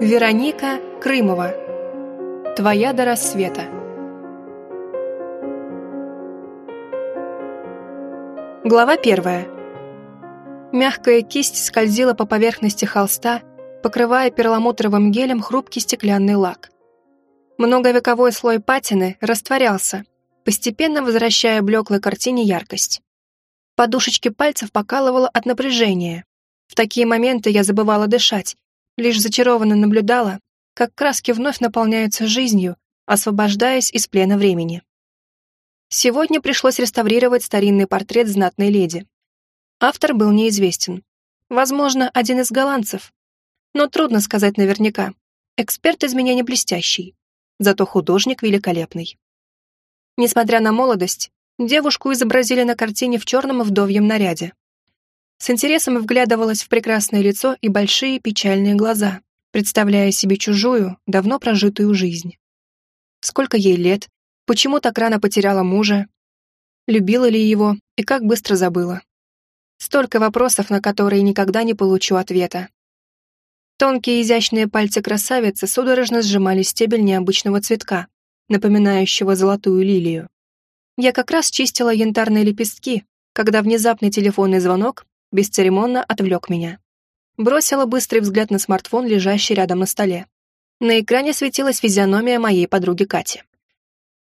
Вероника Крымова. Твоя до рассвета. Глава первая. Мягкая кисть скользила по поверхности холста, покрывая перламутровым гелем хрупкий стеклянный лак. Многовековой слой патины растворялся, постепенно возвращая блеклой картине яркость. Подушечки пальцев покалывало от напряжения. В такие моменты я забывала дышать, лишь зачарованно наблюдала, как краски вновь наполняются жизнью, освобождаясь из плена времени. Сегодня пришлось реставрировать старинный портрет знатной леди. Автор был неизвестен. Возможно, один из голландцев. Но трудно сказать наверняка. Эксперт из меня не блестящий. Зато художник великолепный. Несмотря на молодость, девушку изобразили на картине в черном вдовьем наряде. С интересом вглядывалась в прекрасное лицо и большие печальные глаза, представляя себе чужую, давно прожитую жизнь. Сколько ей лет, почему так рано потеряла мужа, любила ли его и как быстро забыла. Столько вопросов, на которые никогда не получу ответа. Тонкие изящные пальцы красавицы судорожно сжимали стебель необычного цветка, напоминающего золотую лилию. Я как раз чистила янтарные лепестки, когда внезапный телефонный звонок бесцеремонно отвлек меня. Бросила быстрый взгляд на смартфон, лежащий рядом на столе. На экране светилась физиономия моей подруги Кати.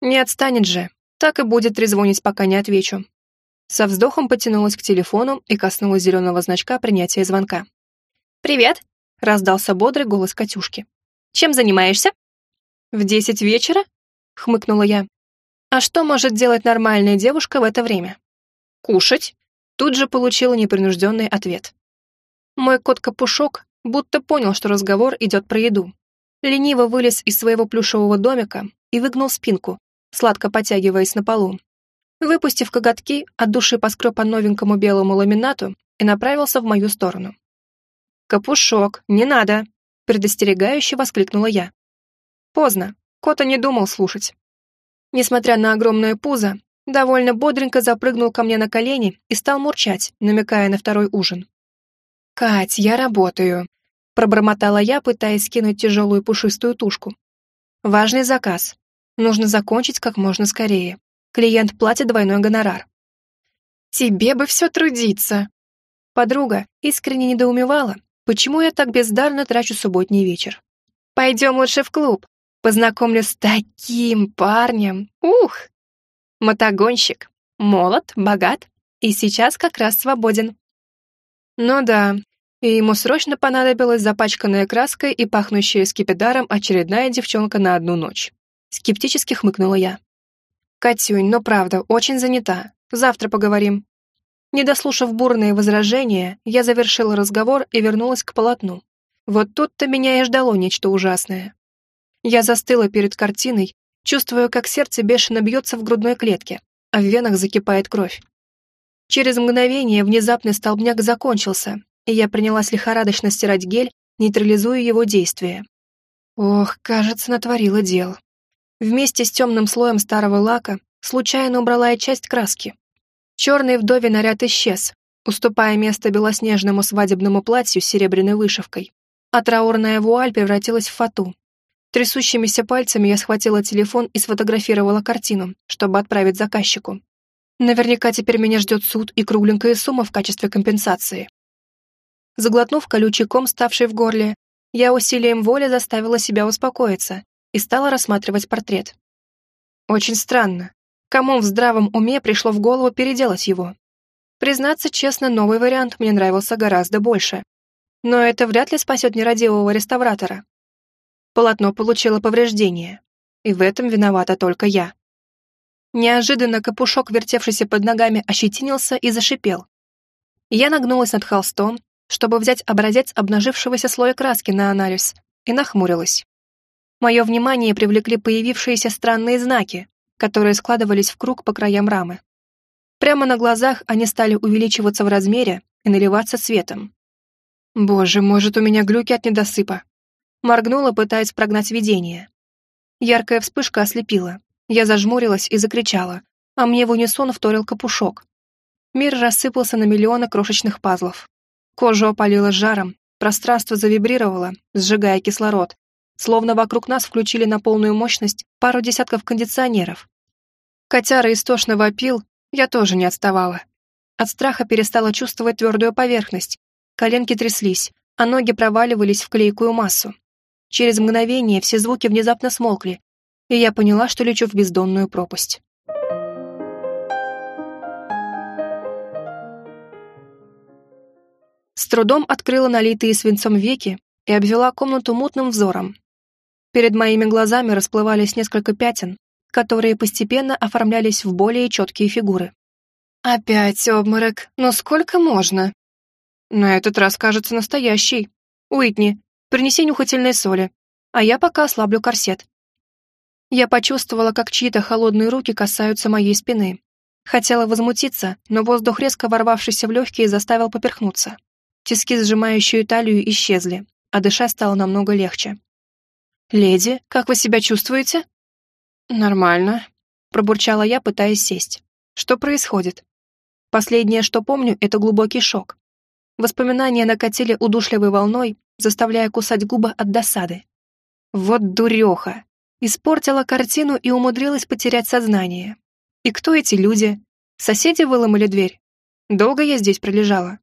Не отстанет же, так и будет трезвонить, пока не отвечу. Со вздохом потянулась к телефону и коснулась зеленого значка принятия звонка. «Привет!» — раздался бодрый голос Катюшки. «Чем занимаешься?» «В десять вечера?» — хмыкнула я. «А что может делать нормальная девушка в это время?» «Кушать», Тут же получила непринужденный ответ. Мой кот-капушок будто понял, что разговор идет про еду. Лениво вылез из своего плюшевого домика и выгнул спинку, сладко потягиваясь на полу. Выпустив коготки, от души поскреб по новенькому белому ламинату и направился в мою сторону. «Капушок, не надо!» — предостерегающе воскликнула я. Поздно, кота не думал слушать. Несмотря на огромное пузо, довольно бодренько запрыгнул ко мне на колени и стал мурчать, намекая на второй ужин. «Кать, я работаю», — пробормотала я, пытаясь скинуть тяжелую пушистую тушку. «Важный заказ. Нужно закончить как можно скорее. Клиент платит двойной гонорар». «Тебе бы все трудиться!» Подруга искренне недоумевала, почему я так бездарно трачу субботний вечер. «Пойдем лучше в клуб. Познакомлю с таким парнем. Ух!» Мотогонщик. Молод, богат и сейчас как раз свободен. Ну да, и ему срочно понадобилась запачканная краской и пахнущая скипидаром очередная девчонка на одну ночь. Скептически хмыкнула я. «Катюнь, но правда, очень занята. Завтра поговорим». Не дослушав бурные возражения, я завершила разговор и вернулась к полотну. Вот тут-то меня и ждало нечто ужасное. Я застыла перед картиной, Чувствую, как сердце бешено бьется в грудной клетке, а в венах закипает кровь. Через мгновение внезапный столбняк закончился, и я принялась лихорадочно стирать гель, нейтрализуя его действие. Ох, кажется, натворила дел. Вместе с темным слоем старого лака случайно убрала я часть краски. Черный вдове наряд исчез, уступая место белоснежному свадебному платью с серебряной вышивкой, а траурная вуаль превратилась в фату, Трясущимися пальцами я схватила телефон и сфотографировала картину, чтобы отправить заказчику. Наверняка теперь меня ждет суд и кругленькая сумма в качестве компенсации. Заглотнув колючий ком, ставший в горле, я усилием воли заставила себя успокоиться и стала рассматривать портрет. Очень странно. Кому в здравом уме пришло в голову переделать его? Признаться честно, новый вариант мне нравился гораздо больше. Но это вряд ли спасет нерадивого реставратора. Полотно получило повреждение, и в этом виновата только я. Неожиданно капушок, вертевшийся под ногами, ощетинился и зашипел. Я нагнулась над холстом, чтобы взять образец обнажившегося слоя краски на анализ, и нахмурилась. Мое внимание привлекли появившиеся странные знаки, которые складывались в круг по краям рамы. Прямо на глазах они стали увеличиваться в размере и наливаться цветом. Боже, может, у меня глюки от недосыпа. Моргнула, пытаясь прогнать видение. Яркая вспышка ослепила. Я зажмурилась и закричала, а мне в унисон вторил капушок. Мир рассыпался на миллионы крошечных пазлов. Кожу опалило жаром, Пространство завибрировало, сжигая кислород, словно вокруг нас включили на полную мощность пару десятков кондиционеров. Котяра истошно вопил, я тоже не отставала. От страха перестала чувствовать твердую поверхность, коленки тряслись, а ноги проваливались в клейкую массу. Через мгновение все звуки внезапно смолкли, и я поняла, что лечу в бездонную пропасть. С трудом открыла налитые свинцом веки и обвела комнату мутным взором. Перед моими глазами расплывались несколько пятен, которые постепенно оформлялись в более четкие фигуры. «Опять обморок, но сколько можно?» «На этот раз кажется настоящий. Уитни, принеси нюхательные соли, а я пока ослаблю корсет». Я почувствовала, как чьи-то холодные руки касаются моей спины. Хотела возмутиться, но воздух, резко ворвавшийся в легкие, заставил поперхнуться. Тиски, сжимающие талию, исчезли, а дышать стало намного легче. «Леди, как вы себя чувствуете?» «Нормально», — пробурчала я, пытаясь сесть. «Что происходит?» Последнее, что помню, это глубокий шок. Воспоминания накатили удушливой волной, заставляя кусать губы от досады. Вот дуреха! Испортила картину и умудрилась потерять сознание. И кто эти люди? Соседи выломали дверь? Долго я здесь пролежала?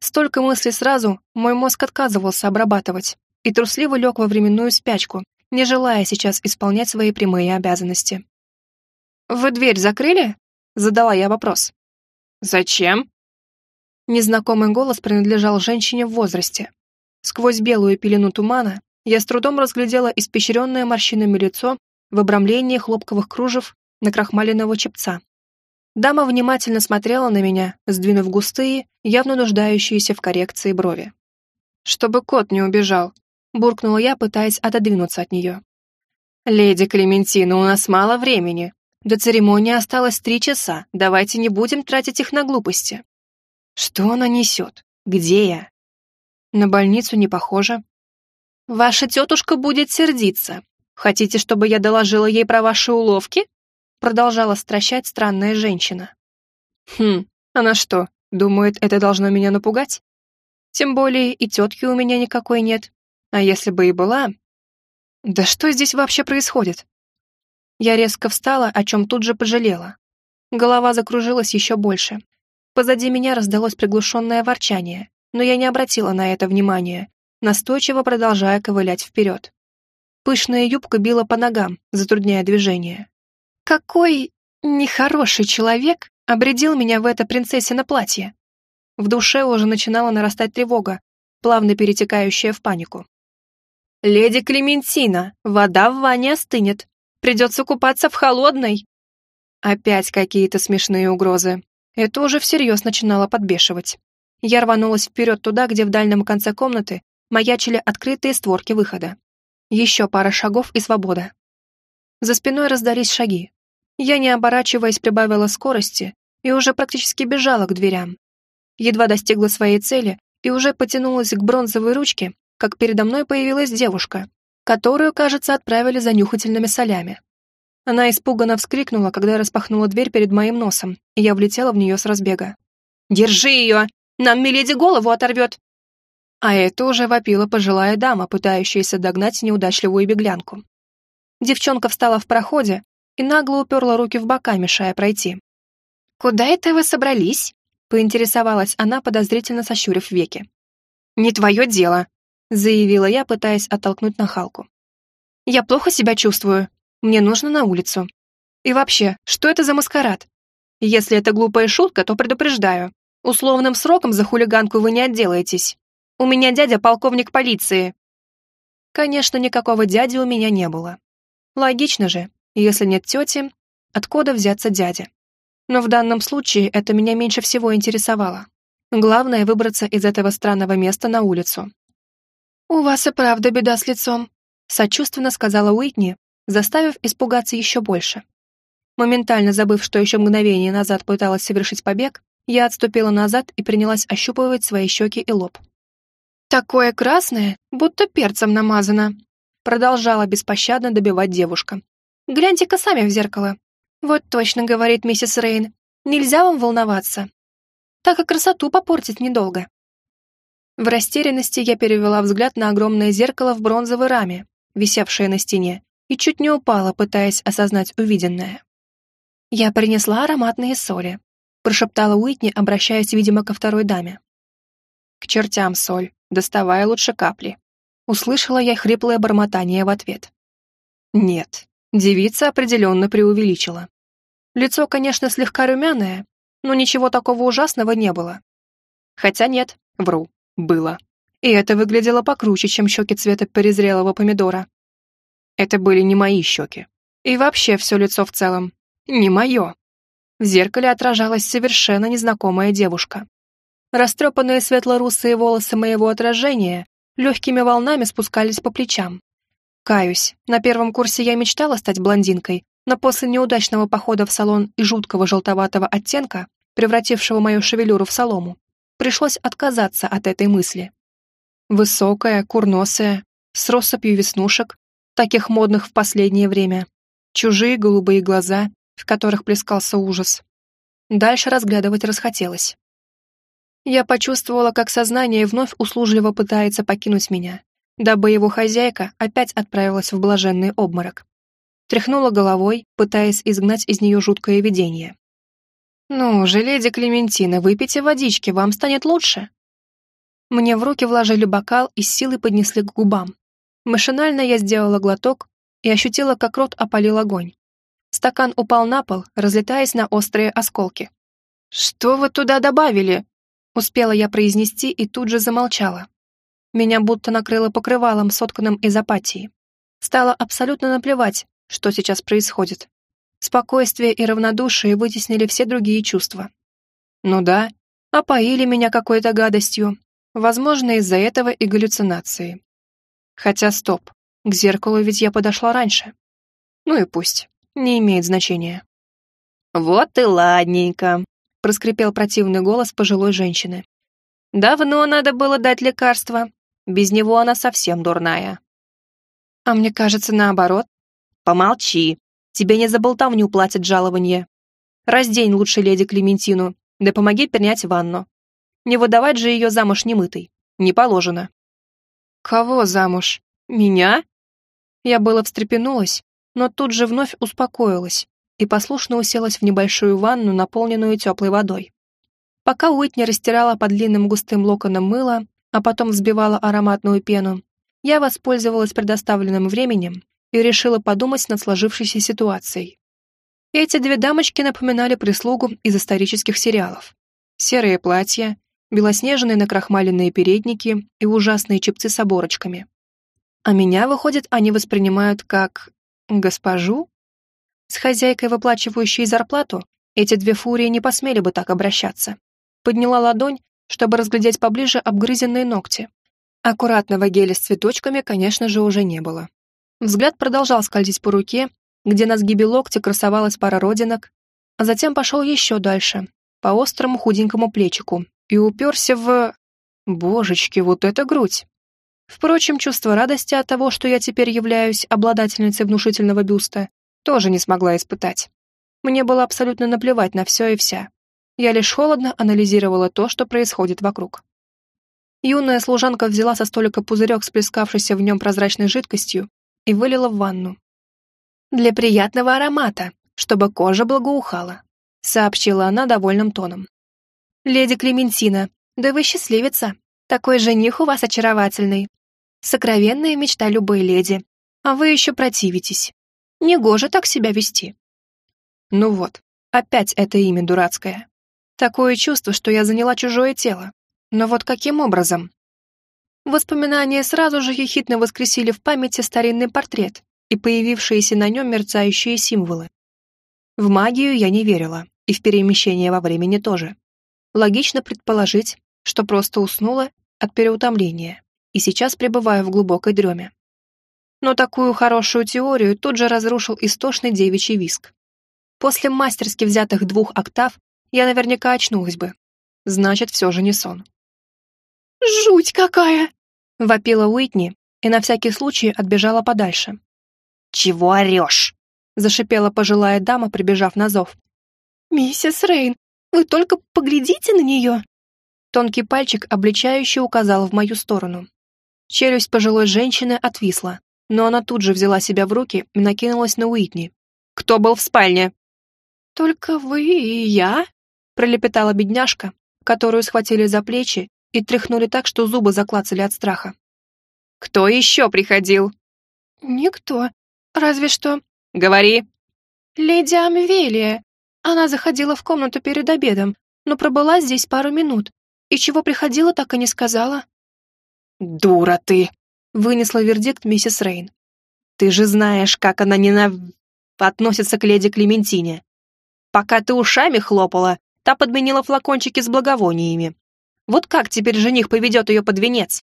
Столько мыслей сразу мой мозг отказывался обрабатывать и трусливо лег во временную спячку, не желая сейчас исполнять свои прямые обязанности. «Вы дверь закрыли?» — задала я вопрос. «Зачем?» Незнакомый голос принадлежал женщине в возрасте. Сквозь белую пелену тумана я с трудом разглядела испещренное морщинами лицо в обрамлении хлопковых кружев на крахмаленного чепца. Дама внимательно смотрела на меня, сдвинув густые, явно нуждающиеся в коррекции брови. «Чтобы кот не убежал», — буркнула я, пытаясь отодвинуться от нее. «Леди Клементина, у нас мало времени. До церемонии осталось три часа, давайте не будем тратить их на глупости». «Что она несет? Где я?» «На больницу не похоже». «Ваша тетушка будет сердиться. Хотите, чтобы я доложила ей про ваши уловки?» продолжала стращать странная женщина. Хм, она что, думает, это должно меня напугать? Тем более и тетки у меня никакой нет. А если бы и была... Да что здесь вообще происходит? Я резко встала, о чем тут же пожалела. Голова закружилась еще больше. Позади меня раздалось приглушенное ворчание, но я не обратила на это внимания, настойчиво продолжая ковылять вперед. Пышная юбка била по ногам, затрудняя движение. Какой нехороший человек обредил меня в это принцессино платье. В душе уже начинала нарастать тревога, плавно перетекающая в панику. «Леди Клементина, вода в ванне остынет. Придется купаться в холодной». Опять какие-то смешные угрозы. Это уже всерьез начинало подбешивать. Я рванулась вперед туда, где в дальнем конце комнаты маячили открытые створки выхода. Еще пара шагов и свобода. За спиной раздались шаги. Я, не оборачиваясь, прибавила скорости и уже практически бежала к дверям. Едва достигла своей цели и уже потянулась к бронзовой ручке, как передо мной появилась девушка, которую, кажется, отправили за нюхательными солями. Она испуганно вскрикнула, когда распахнула дверь перед моим носом, и я влетела в нее с разбега. «Держи ее! Нам Миледи голову оторвет!» А это уже вопила пожилая дама, пытающаяся догнать неудачливую беглянку. Девчонка встала в проходе, и нагло уперла руки в бока, мешая пройти. «Куда это вы собрались?» — поинтересовалась она, подозрительно сощурив веки. «Не твое дело», — заявила я, пытаясь оттолкнуть нахалку. «Я плохо себя чувствую. Мне нужно на улицу. И вообще, что это за маскарад? Если это глупая шутка, то предупреждаю. Условным сроком за хулиганку вы не отделаетесь. У меня дядя полковник полиции». Конечно, никакого дяди у меня не было. Логично же, если нет тети, откуда взяться дядя? Но в данном случае это меня меньше всего интересовало. Главное — выбраться из этого странного места на улицу. «У вас и правда беда с лицом», — сочувственно сказала Уитни, заставив испугаться еще больше. Моментально забыв, что еще мгновение назад пыталась совершить побег, я отступила назад и принялась ощупывать свои щеки и лоб. «Такое красное, будто перцем намазано», продолжала беспощадно добивать девушка, Гляньте-ка сами в зеркало. Вот точно, говорит миссис Рейн, нельзя вам волноваться. Так и красоту попортить недолго. В растерянности я перевела взгляд на огромное зеркало в бронзовой раме, висевшее на стене, и чуть не упала, пытаясь осознать увиденное. «Я принесла ароматные соли», прошептала Уитни, обращаясь, видимо, ко второй даме. «К чертям соль, доставай лучше капли», услышала я хриплое бормотание в ответ. Нет, девица определенно преувеличила. Лицо, конечно, слегка румяное, но ничего такого ужасного не было. Хотя нет, вру, было. И это выглядело покруче, чем щеки цвета перезрелого помидора. Это были не мои щеки. И вообще все лицо в целом. Не мое. В зеркале отражалась совершенно незнакомая девушка. Растрепанные светло-русые волосы моего отражения легкими волнами спускались по плечам. Каюсь, на первом курсе я мечтала стать блондинкой, но после неудачного похода в салон и жуткого желтоватого оттенка, превратившего мою шевелюру в солому, пришлось отказаться от этой мысли. Высокая, курносая, с россыпью веснушек, таких модных в последнее время, чужие голубые глаза, в которых плескался ужас. Дальше разглядывать расхотелось. Я почувствовала, как сознание вновь услужливо пытается покинуть меня, дабы его хозяйка опять отправилась в блаженный обморок. Тряхнула головой, пытаясь изгнать из нее жуткое видение. «Ну же, леди Клементина, выпейте водички, вам станет лучше». Мне в руки вложили бокал и с силой поднесли к губам. Машинально я сделала глоток и ощутила, как рот опалил огонь. Стакан упал на пол, разлетаясь на острые осколки. «Что вы туда добавили?» Успела я произнести и тут же замолчала. Меня будто накрыло покрывалом, сотканным из апатии. Стало абсолютно наплевать, что сейчас происходит. Спокойствие и равнодушие вытеснили все другие чувства. Ну да, опоили меня какой-то гадостью. Возможно, из-за этого и галлюцинации. Хотя стоп, к зеркалу ведь я подошла раньше. Ну и пусть, не имеет значения. «Вот и ладненько», проскрипел противный голос пожилой женщины. «Давно надо было дать лекарство. Без него она совсем дурная». «А мне кажется, наоборот». «Помолчи. Тебе не за болтовню платят жалование. Раздень лучше леди Клементину, да помоги принять ванну. Не выдавать же ее замуж немытой. Не положено». «Кого замуж? Меня?» Я было встрепенулась, но тут же вновь успокоилась, и послушно уселась в небольшую ванну, наполненную теплой водой. Пока Уитни растирала под длинным густым локоном мыло, а потом взбивала ароматную пену, я воспользовалась предоставленным временем и решила подумать над сложившейся ситуацией. Эти две дамочки напоминали прислугу из исторических сериалов. Серые платья, белоснежные накрахмаленные передники и ужасные чепцы с оборочками. А меня, выходит, они воспринимают как... госпожу? С хозяйкой, выплачивающей зарплату, эти две фурии не посмели бы так обращаться. Подняла ладонь, чтобы разглядеть поближе обгрызенные ногти. Аккуратного геля с цветочками, конечно же, уже не было. Взгляд продолжал скользить по руке, где на сгибе локтя красовалась пара родинок, а затем пошел еще дальше, по острому худенькому плечику, и уперся в... Божечки, вот это грудь! Впрочем, чувство радости от того, что я теперь являюсь обладательницей внушительного бюста, тоже не смогла испытать. Мне было абсолютно наплевать на все и вся. Я лишь холодно анализировала то, что происходит вокруг. Юная служанка взяла со столика пузырек с плескавшейся в нем прозрачной жидкостью и вылила в ванну. «Для приятного аромата, чтобы кожа благоухала», сообщила она довольным тоном. «Леди Клементина, да вы счастливица. Такой жених у вас очаровательный. Сокровенная мечта любой леди. А вы еще противитесь. Негоже так себя вести. Ну вот, опять это имя дурацкое. Такое чувство, что я заняла чужое тело. Но вот каким образом? Воспоминания сразу же ехидно воскресили в памяти старинный портрет и появившиеся на нем мерцающие символы. В магию я не верила, и в перемещение во времени тоже. Логично предположить, что просто уснула от переутомления и сейчас пребываю в глубокой дреме но такую хорошую теорию тут же разрушил истошный девичий виск. После мастерски взятых двух октав я наверняка очнулась бы. Значит, все же не сон. «Жуть какая!» — вопила Уитни и на всякий случай отбежала подальше. «Чего орешь?» — зашипела пожилая дама, прибежав на зов. «Миссис Рейн, вы только поглядите на нее!» Тонкий пальчик обличающе указал в мою сторону. Челюсть пожилой женщины отвисла, но она тут же взяла себя в руки и накинулась на Уитни. «Кто был в спальне?» «Только вы и я?» пролепетала бедняжка, которую схватили за плечи и тряхнули так, что зубы заклацали от страха. «Кто еще приходил?» «Никто. Разве что...» «Говори!» «Леди Амвелия. Она заходила в комнату перед обедом, но пробыла здесь пару минут. И чего приходила, так и не сказала». «Дура ты!» — вынесла вердикт миссис Рейн. «Ты же знаешь, как она ненав... относится к леди Клементине. Пока ты ушами хлопала, та подменила флакончики с благовониями. Вот как теперь жених поведет ее под венец?